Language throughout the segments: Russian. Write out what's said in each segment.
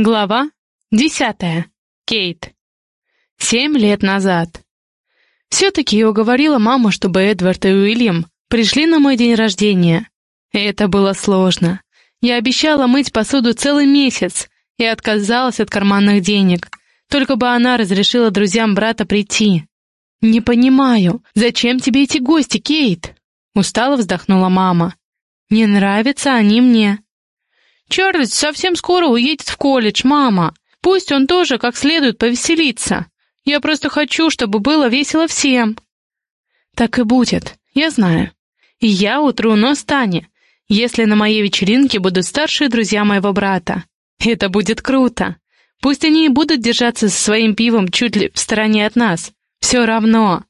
Глава десятая. Кейт. Семь лет назад. Все-таки я уговорила маму, чтобы Эдвард и Уильям пришли на мой день рождения. Это было сложно. Я обещала мыть посуду целый месяц и отказалась от карманных денег, только бы она разрешила друзьям брата прийти. «Не понимаю, зачем тебе эти гости, Кейт?» Устало вздохнула мама. «Не нравятся они мне», Чарльз совсем скоро уедет в колледж, мама. Пусть он тоже как следует повеселится. Я просто хочу, чтобы было весело всем». «Так и будет, я знаю. И я утру нос Тане, если на моей вечеринке будут старшие друзья моего брата. Это будет круто. Пусть они и будут держаться со своим пивом чуть ли в стороне от нас. Все равно.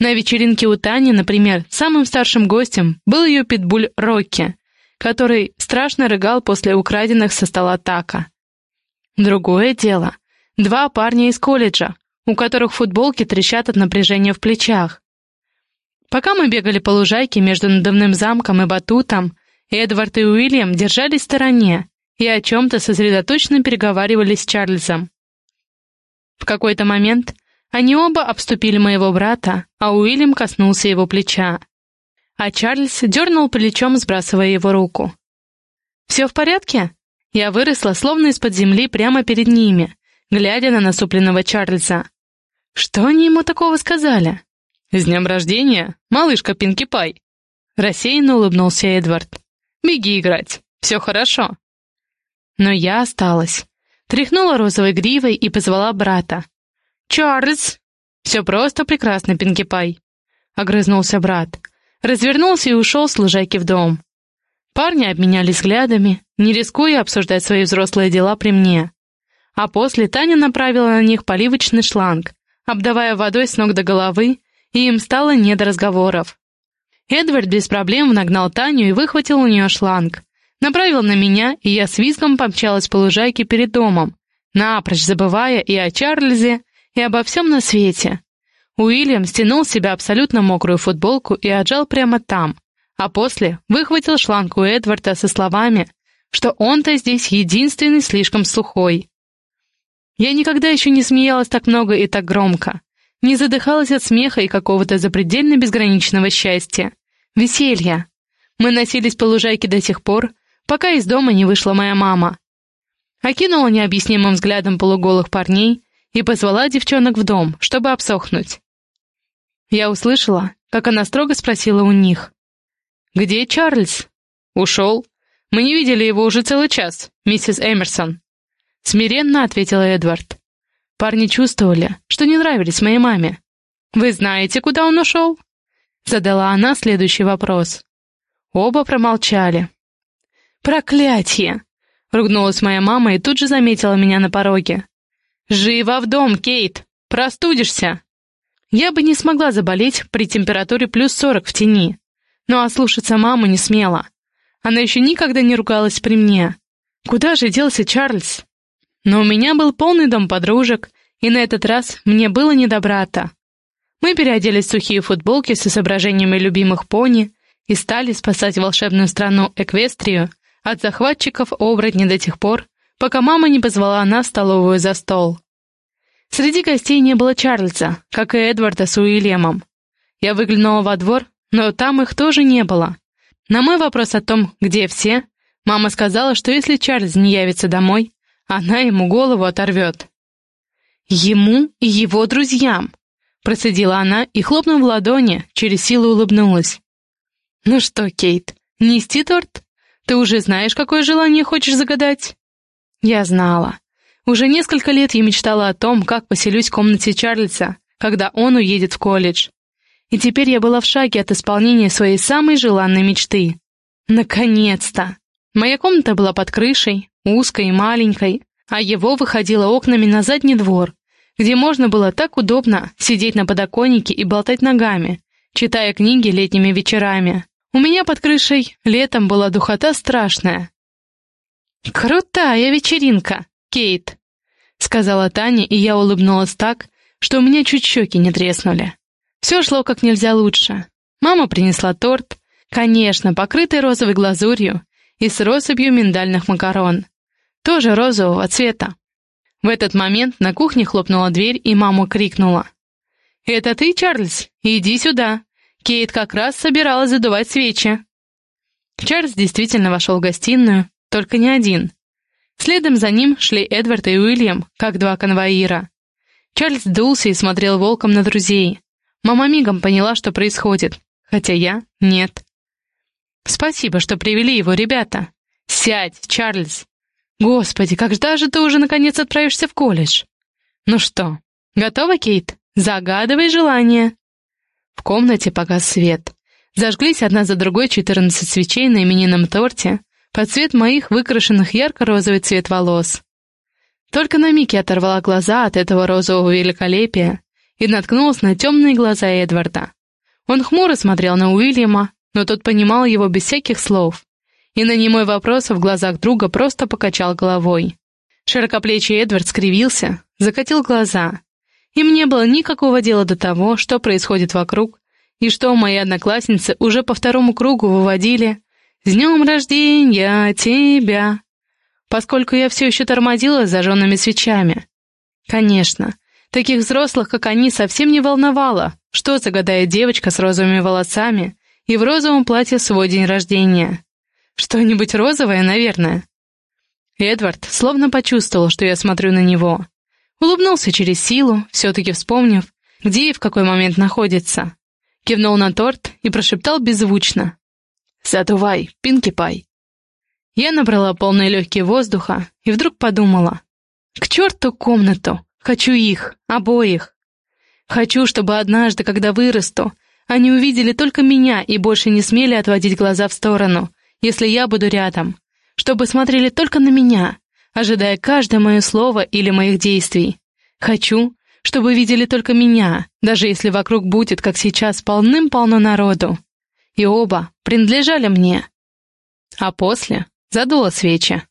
На вечеринке у Тани, например, самым старшим гостем был ее питбуль Рокки который страшно рыгал после украденных со стола така. Другое дело. Два парня из колледжа, у которых футболки трещат от напряжения в плечах. Пока мы бегали по лужайке между надувным замком и батутом, Эдвард и Уильям держались в стороне и о чем-то сосредоточенно переговаривались с Чарльзом. В какой-то момент они оба обступили моего брата, а Уильям коснулся его плеча а Чарльз дернул плечом, сбрасывая его руку. «Все в порядке?» Я выросла, словно из-под земли, прямо перед ними, глядя на насупленного Чарльза. Что они ему такого сказали? «С днем рождения, малышка Пинки Пай!» Рассеянно улыбнулся Эдвард. «Беги играть, все хорошо». Но я осталась. Тряхнула розовой гривой и позвала брата. «Чарльз!» «Все просто прекрасно, Пинки Пай!» Огрызнулся брат развернулся и ушел с лужайки в дом. Парни обменялись взглядами, не рискуя обсуждать свои взрослые дела при мне. А после Таня направила на них поливочный шланг, обдавая водой с ног до головы, и им стало не до разговоров. Эдвард без проблем нагнал Таню и выхватил у нее шланг. Направил на меня, и я с визгом помчалась по лужайке перед домом, напрочь забывая и о Чарльзе, и обо всем на свете. Уильям стянул с себя абсолютно мокрую футболку и отжал прямо там, а после выхватил шланг у Эдварда со словами, что он-то здесь единственный слишком сухой. Я никогда еще не смеялась так много и так громко, не задыхалась от смеха и какого-то запредельно безграничного счастья, веселья. Мы носились по лужайке до тех пор, пока из дома не вышла моя мама. Окинула необъяснимым взглядом полуголых парней и позвала девчонок в дом, чтобы обсохнуть. Я услышала, как она строго спросила у них. «Где Чарльз?» «Ушел. Мы не видели его уже целый час, миссис Эмерсон». Смиренно ответила Эдвард. Парни чувствовали, что не нравились моей маме. «Вы знаете, куда он ушел?» Задала она следующий вопрос. Оба промолчали. «Проклятье!» — ругнулась моя мама и тут же заметила меня на пороге. «Живо в дом, Кейт! Простудишься!» Я бы не смогла заболеть при температуре плюс сорок в тени. Но ослушаться маму не смела. Она еще никогда не ругалась при мне. Куда же делся Чарльз? Но у меня был полный дом подружек, и на этот раз мне было не до брата. Мы переоделись в сухие футболки с изображениями любимых пони и стали спасать волшебную страну Эквестрию от захватчиков оборотней до тех пор, пока мама не позвала нас в столовую за стол. Среди гостей не было Чарльза, как и Эдварда с Уильямом. Я выглянула во двор, но там их тоже не было. На мой вопрос о том, где все, мама сказала, что если Чарльз не явится домой, она ему голову оторвет. «Ему и его друзьям!» Процедила она и, хлопнув в ладони, через силу улыбнулась. «Ну что, Кейт, нести торт? Ты уже знаешь, какое желание хочешь загадать?» Я знала. Уже несколько лет я мечтала о том, как поселюсь в комнате Чарльза, когда он уедет в колледж. И теперь я была в шаге от исполнения своей самой желанной мечты. Наконец-то! Моя комната была под крышей, узкой и маленькой, а его выходило окнами на задний двор, где можно было так удобно сидеть на подоконнике и болтать ногами, читая книги летними вечерами. У меня под крышей летом была духота страшная. «Крутая вечеринка, Кейт!» — сказала Таня, и я улыбнулась так, что у меня чуть щеки не треснули. Все шло как нельзя лучше. Мама принесла торт, конечно, покрытый розовой глазурью и с россыпью миндальных макарон. тоже розового цвета. В этот момент на кухне хлопнула дверь, и мама крикнула. «Это ты, Чарльз? Иди сюда. Кейт как раз собиралась задувать свечи». Чарльз действительно вошел в гостиную, только не один. Следом за ним шли Эдвард и Уильям, как два конвоира. Чарльз дулся и смотрел волком на друзей. Мама мигом поняла, что происходит, хотя я — нет. «Спасибо, что привели его, ребята. Сядь, Чарльз. Господи, когда же ты уже наконец отправишься в колледж? Ну что, готова, Кейт? Загадывай желание». В комнате погас свет. Зажглись одна за другой четырнадцать свечей на именинном торте, под цвет моих выкрашенных ярко-розовый цвет волос. Только на миг я оторвала глаза от этого розового великолепия и наткнулась на темные глаза Эдварда. Он хмуро смотрел на Уильяма, но тот понимал его без всяких слов, и на немой вопрос в глазах друга просто покачал головой. Широкоплечий Эдвард скривился, закатил глаза. И мне было никакого дела до того, что происходит вокруг, и что мои одноклассницы уже по второму кругу выводили «С днем рождения тебя!» поскольку я все еще тормозила с зажженными свечами. Конечно, таких взрослых, как они, совсем не волновало, что загадает девочка с розовыми волосами и в розовом платье свой день рождения. Что-нибудь розовое, наверное. Эдвард словно почувствовал, что я смотрю на него. Улыбнулся через силу, все-таки вспомнив, где и в какой момент находится. Кивнул на торт и прошептал беззвучно. «Задувай, Пинки Пай». Я набрала полные легкие воздуха и вдруг подумала. К черту комнату! Хочу их, обоих. Хочу, чтобы однажды, когда вырасту, они увидели только меня и больше не смели отводить глаза в сторону, если я буду рядом. Чтобы смотрели только на меня, ожидая каждое мое слово или моих действий. Хочу, чтобы видели только меня, даже если вокруг будет, как сейчас, полным-полно народу. И оба принадлежали мне. А после задула свечи.